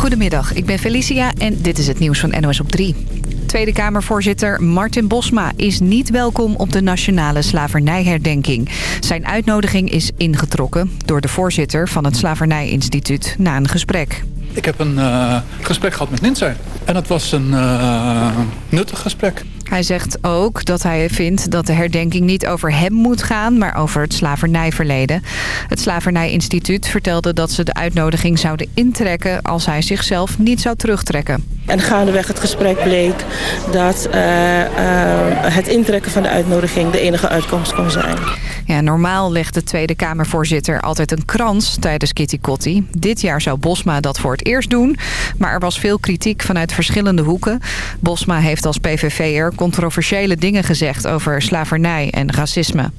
Goedemiddag, ik ben Felicia en dit is het nieuws van NOS op 3. Tweede Kamervoorzitter Martin Bosma is niet welkom op de Nationale Slavernijherdenking. Zijn uitnodiging is ingetrokken door de voorzitter van het Slavernijinstituut na een gesprek. Ik heb een uh, gesprek gehad met Nintzer. En het was een uh, nuttig gesprek. Hij zegt ook dat hij vindt dat de herdenking niet over hem moet gaan... maar over het slavernijverleden. Het Slavernijinstituut vertelde dat ze de uitnodiging zouden intrekken... als hij zichzelf niet zou terugtrekken. En gaandeweg het gesprek bleek dat uh, uh, het intrekken van de uitnodiging de enige uitkomst kon zijn. Ja, normaal legt de Tweede Kamervoorzitter altijd een krans tijdens Kitty Kotti. Dit jaar zou Bosma dat voor het eerst doen. Maar er was veel kritiek vanuit verschillende hoeken. Bosma heeft als PVV'er controversiële dingen gezegd over slavernij en racisme.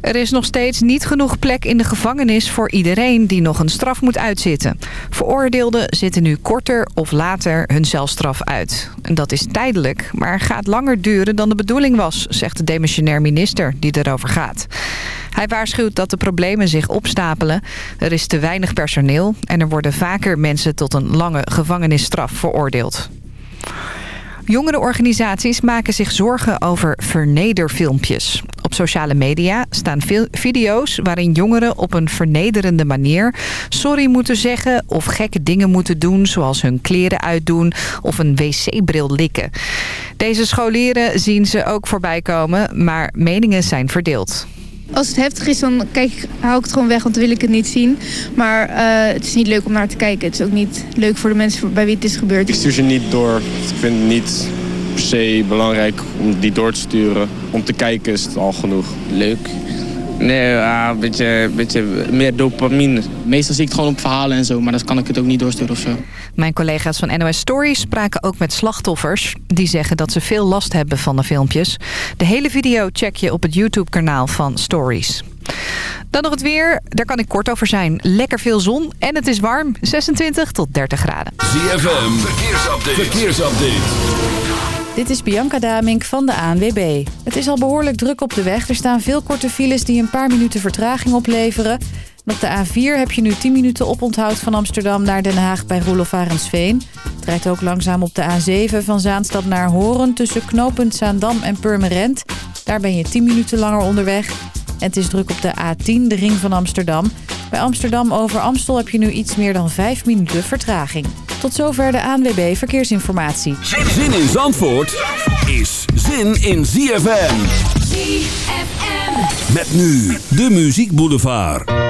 Er is nog steeds niet genoeg plek in de gevangenis voor iedereen die nog een straf moet uitzitten. Veroordeelden zitten nu korter of later hun celstraf uit. En dat is tijdelijk, maar gaat langer duren dan de bedoeling was, zegt de demissionair minister die erover gaat. Hij waarschuwt dat de problemen zich opstapelen. Er is te weinig personeel en er worden vaker mensen tot een lange gevangenisstraf veroordeeld. Jongerenorganisaties maken zich zorgen over vernederfilmpjes. Op sociale media staan video's waarin jongeren op een vernederende manier sorry moeten zeggen of gekke dingen moeten doen zoals hun kleren uitdoen of een wc-bril likken. Deze scholieren zien ze ook voorbij komen, maar meningen zijn verdeeld. Als het heftig is, dan kijk, hou ik het gewoon weg, want dan wil ik het niet zien. Maar uh, het is niet leuk om naar te kijken. Het is ook niet leuk voor de mensen bij wie het is gebeurd. Ik stuur ze niet door. Ik vind het niet per se belangrijk om die door te sturen. Om te kijken is het al genoeg. Leuk. Nee, uh, een beetje, beetje meer dopamine. Meestal zie ik het gewoon op verhalen en zo, maar dan kan ik het ook niet doorsturen of zo. Mijn collega's van NOS Stories spraken ook met slachtoffers. Die zeggen dat ze veel last hebben van de filmpjes. De hele video check je op het YouTube-kanaal van Stories. Dan nog het weer. Daar kan ik kort over zijn. Lekker veel zon en het is warm. 26 tot 30 graden. ZFM, verkeersupdate. verkeersupdate. Dit is Bianca Damink van de ANWB. Het is al behoorlijk druk op de weg. Er staan veel korte files die een paar minuten vertraging opleveren. Op de A4 heb je nu 10 minuten oponthoud van Amsterdam naar Den Haag bij Roelof Arendsveen. Het rijdt ook langzaam op de A7 van Zaanstad naar Horen tussen knooppunt Zaandam en Purmerend. Daar ben je 10 minuten langer onderweg. En het is druk op de A10, de ring van Amsterdam. Bij Amsterdam over Amstel heb je nu iets meer dan 5 minuten vertraging. Tot zover de ANWB Verkeersinformatie. Zin in Zandvoort is zin in ZFM. ZFM. Met nu de Muziek Boulevard.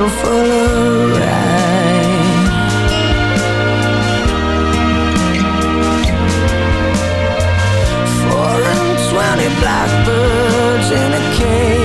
bottle full of rye. Four and twenty blackbirds in a cage.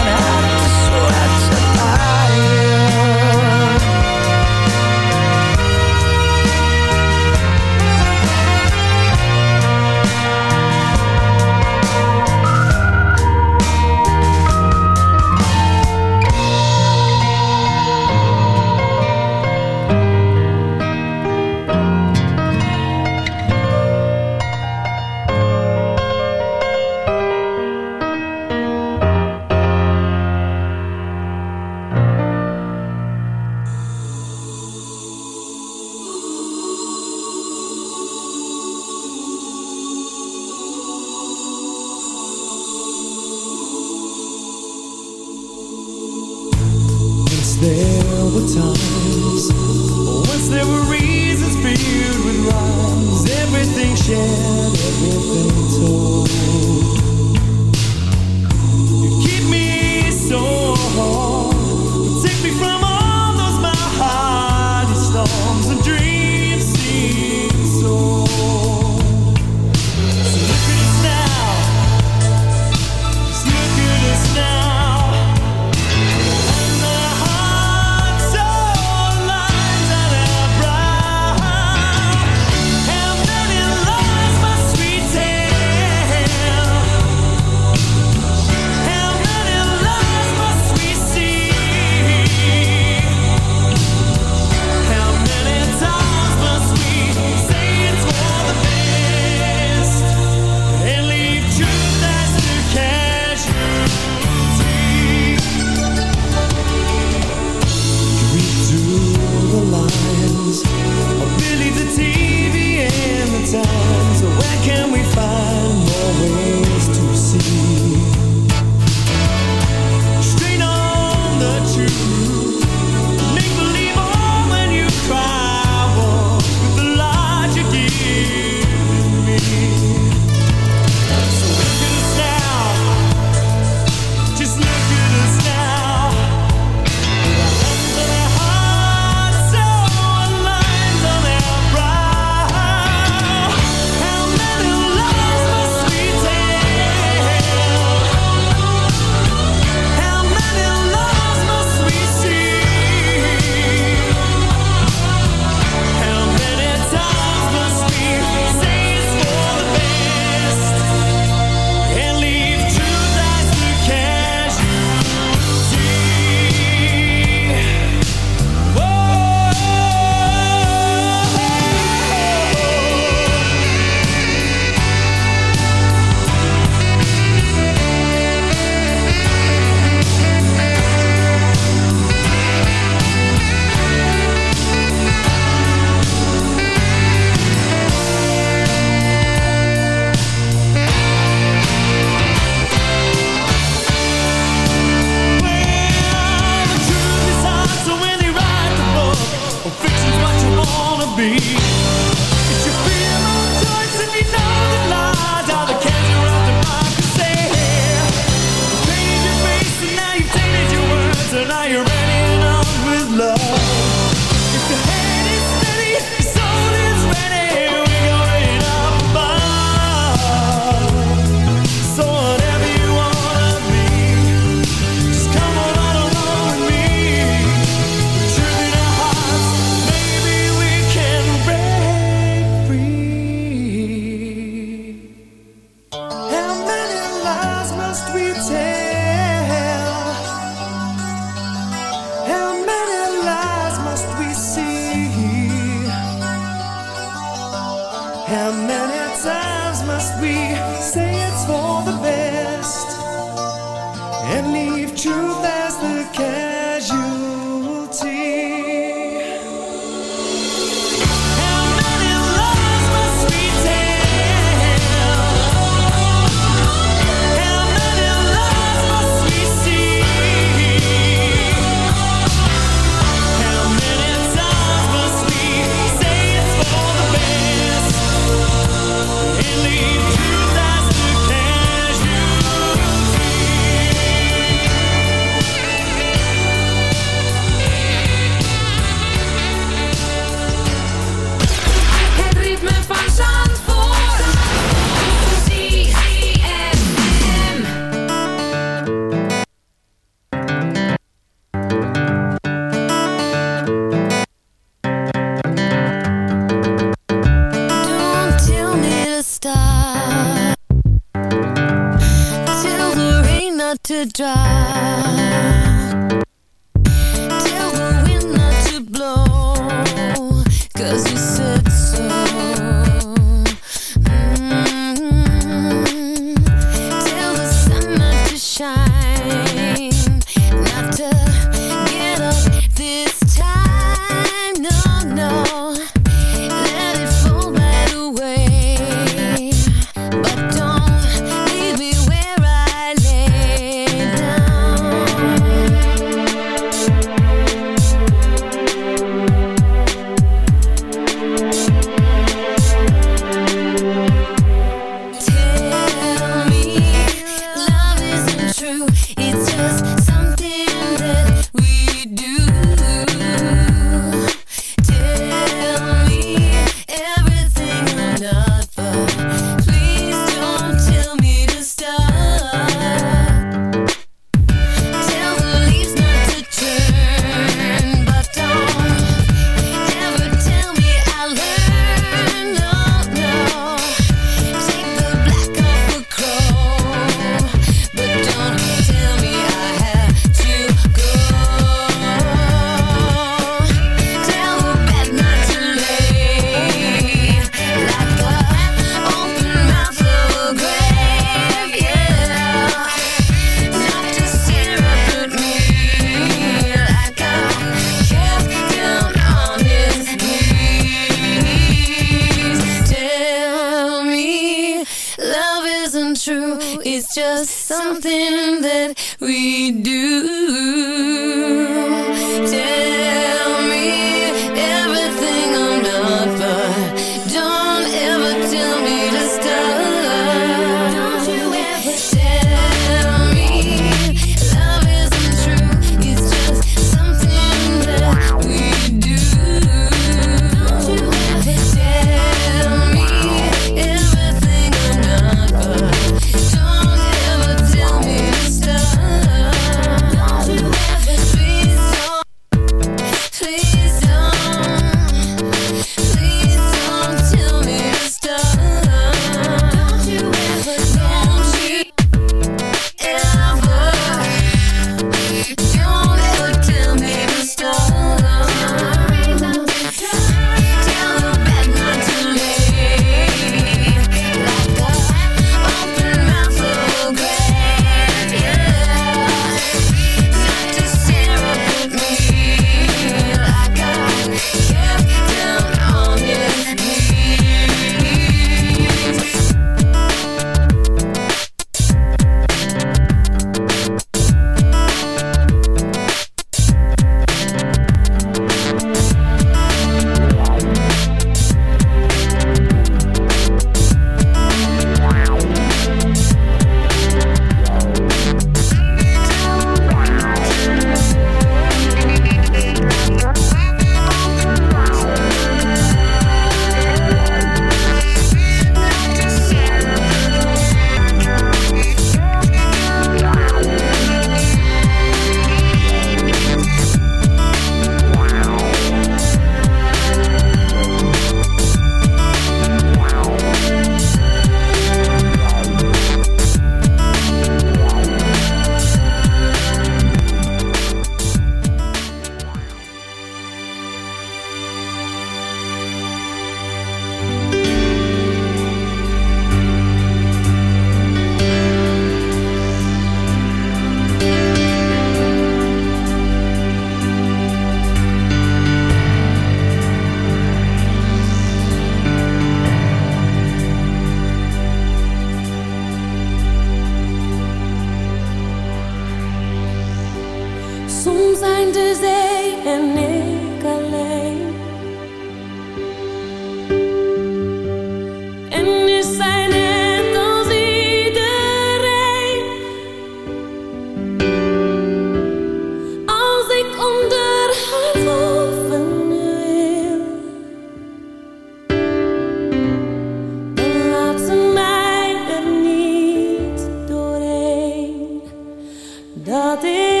dat.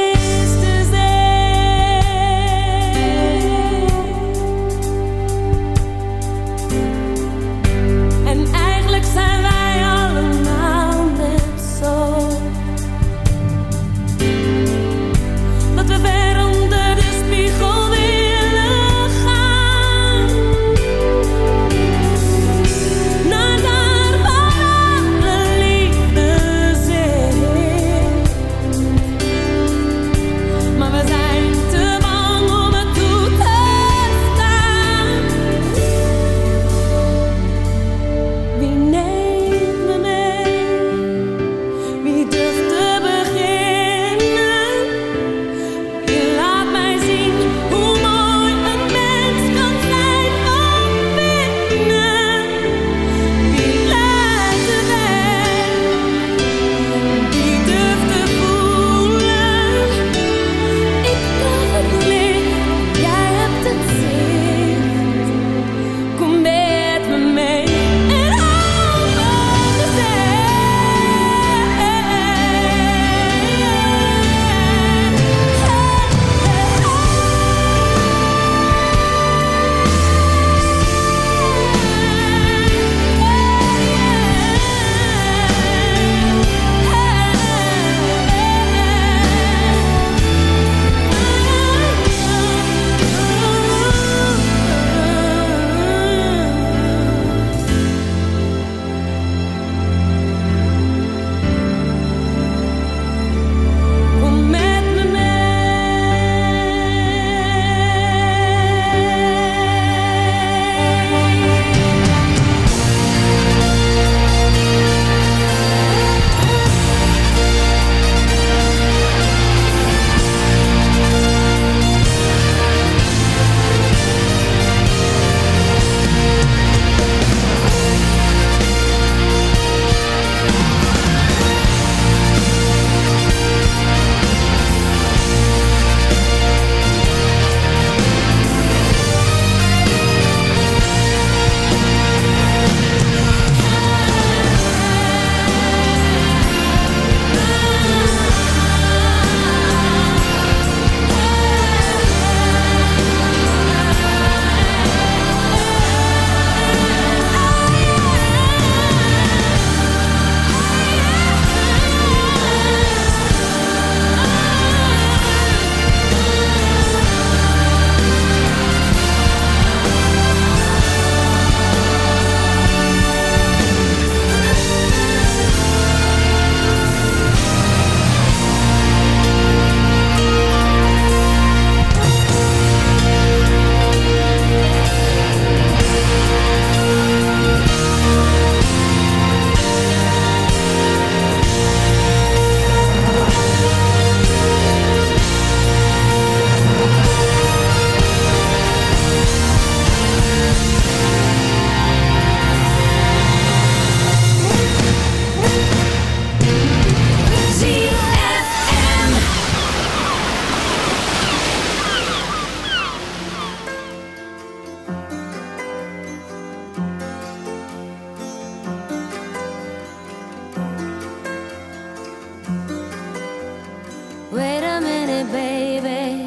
Wait a minute, baby.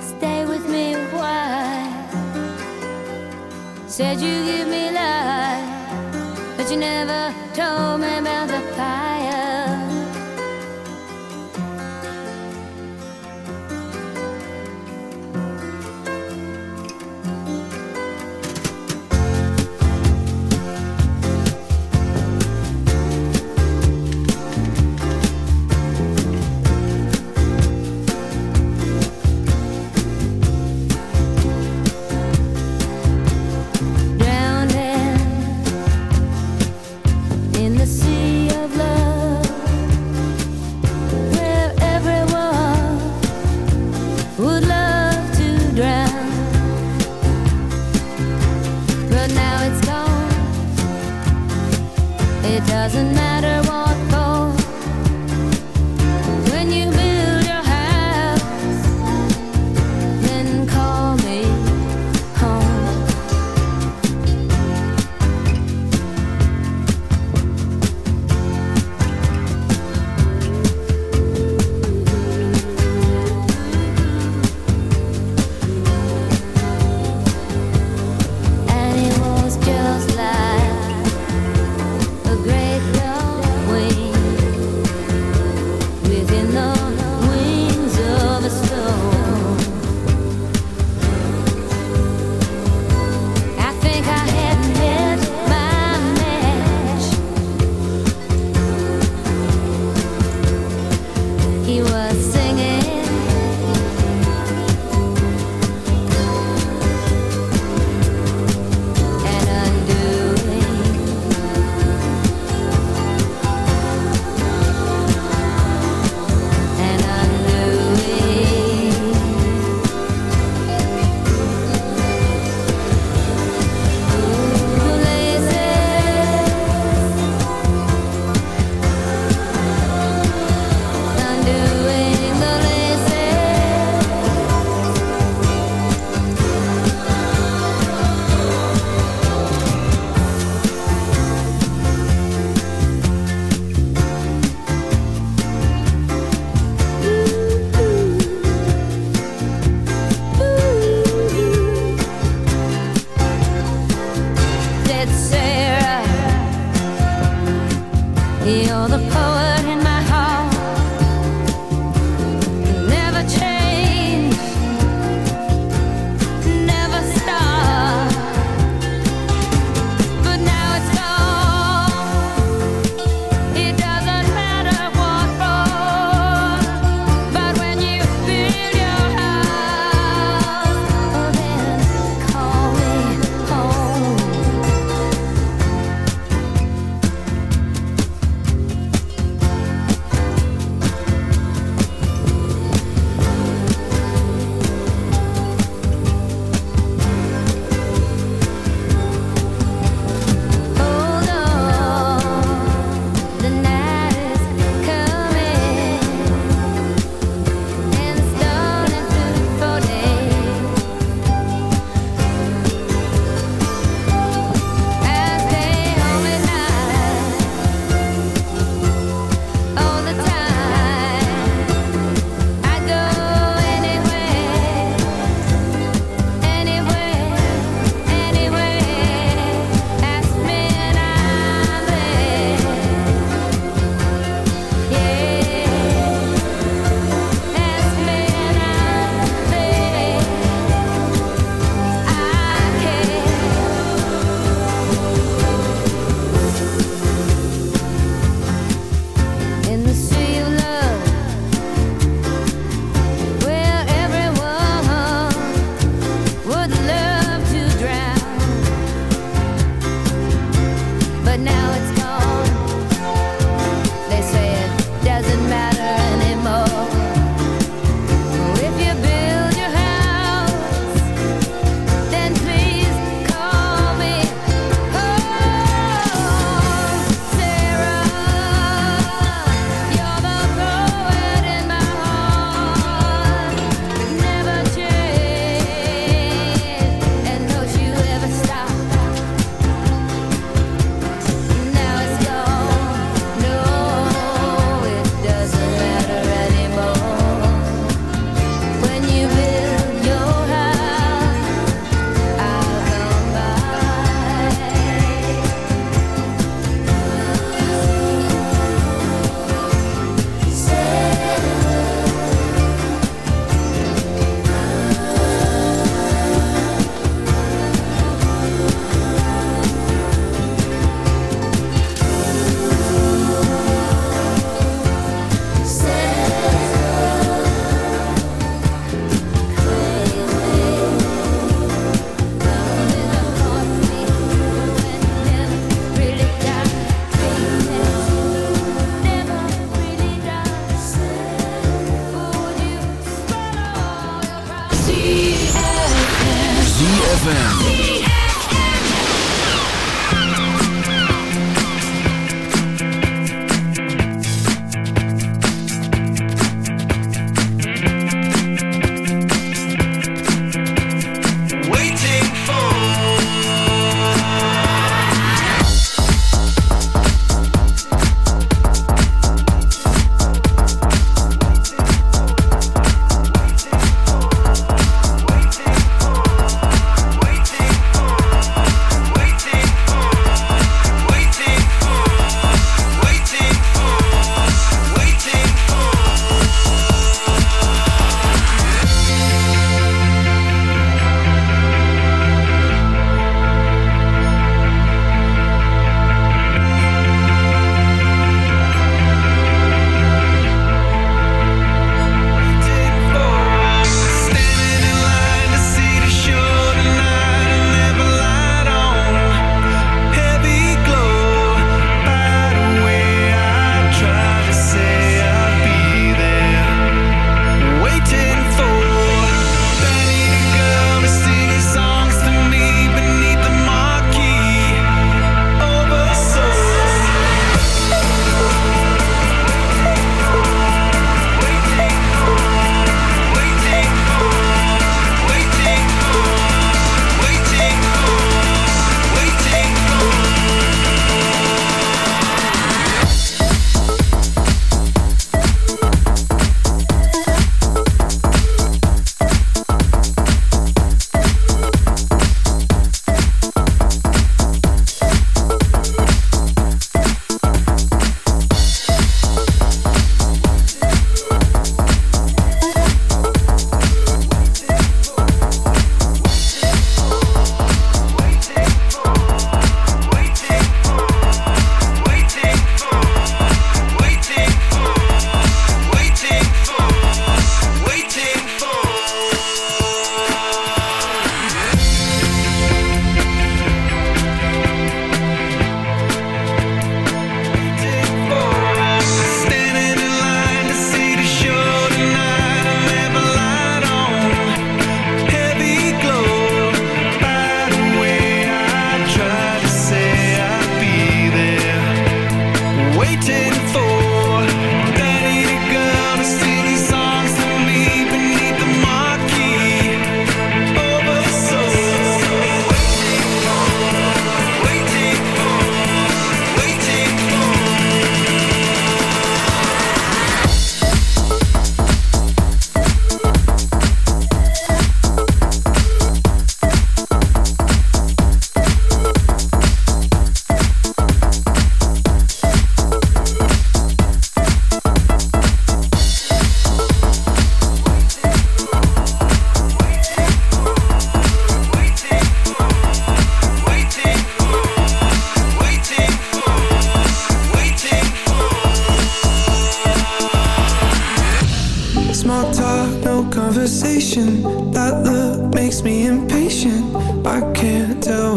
Stay with me why? Said you give me life, but you never told me about the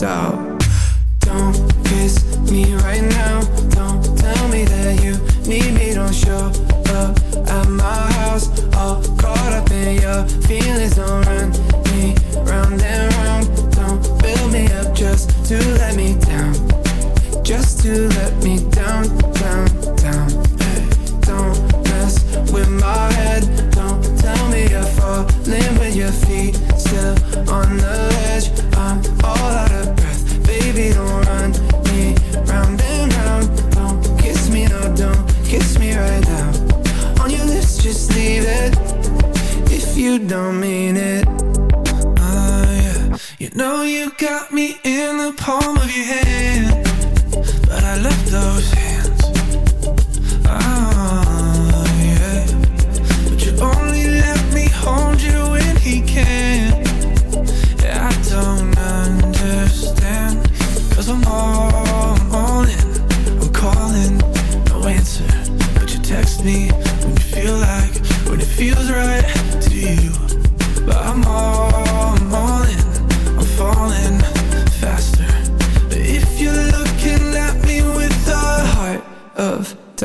tard.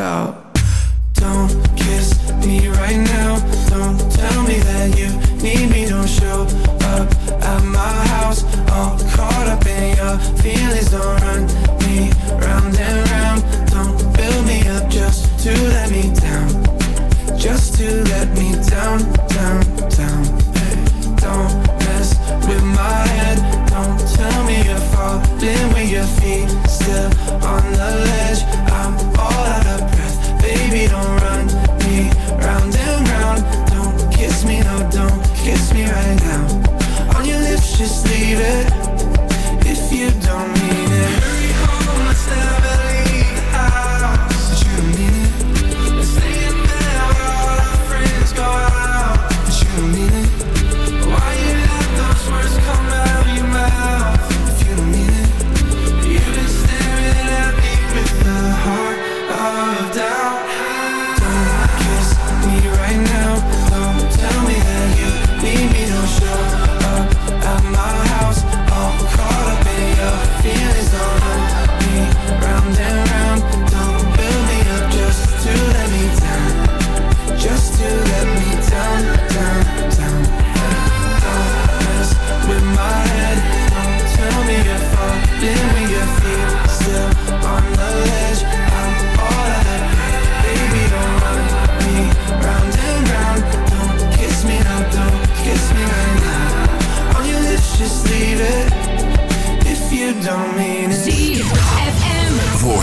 Doubt. Don't kiss me right now. Don't tell me that you need me. Don't show up at my house. All caught up in your feelings. Don't run me round and round. Don't build me up just to let me down. Just to let me down, down, down. Hey, don't mess with my head. Don't tell me you're falling with your feet still on the ledge. Kiss me right now. On your lips, just leave it if you don't mean it. Hurry home, let's never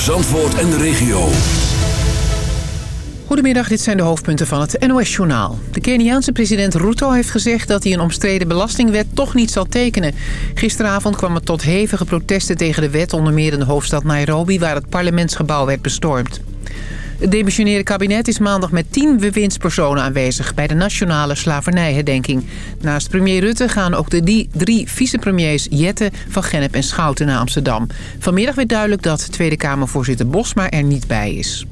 Zandvoort en de regio. Goedemiddag, dit zijn de hoofdpunten van het NOS-journaal. De Keniaanse president Ruto heeft gezegd dat hij een omstreden belastingwet toch niet zal tekenen. Gisteravond kwam het tot hevige protesten tegen de wet, onder meer in de hoofdstad Nairobi, waar het parlementsgebouw werd bestormd. Het demissionaire kabinet is maandag met tien bewindspersonen aanwezig... bij de nationale slavernijherdenking. Naast premier Rutte gaan ook de drie vicepremiers Jette, Van Gennep en Schouten naar Amsterdam. Vanmiddag werd duidelijk dat Tweede Kamervoorzitter Bosma er niet bij is.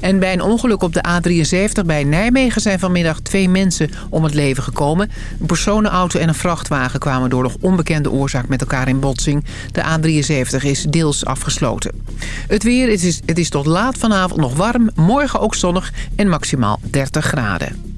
En bij een ongeluk op de A73 bij Nijmegen zijn vanmiddag twee mensen om het leven gekomen. Een personenauto en een vrachtwagen kwamen door nog onbekende oorzaak met elkaar in botsing. De A73 is deels afgesloten. Het weer, is, het is tot laat vanavond nog warm, morgen ook zonnig en maximaal 30 graden.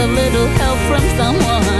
a little help from someone.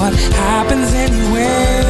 what happens anyway.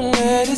let it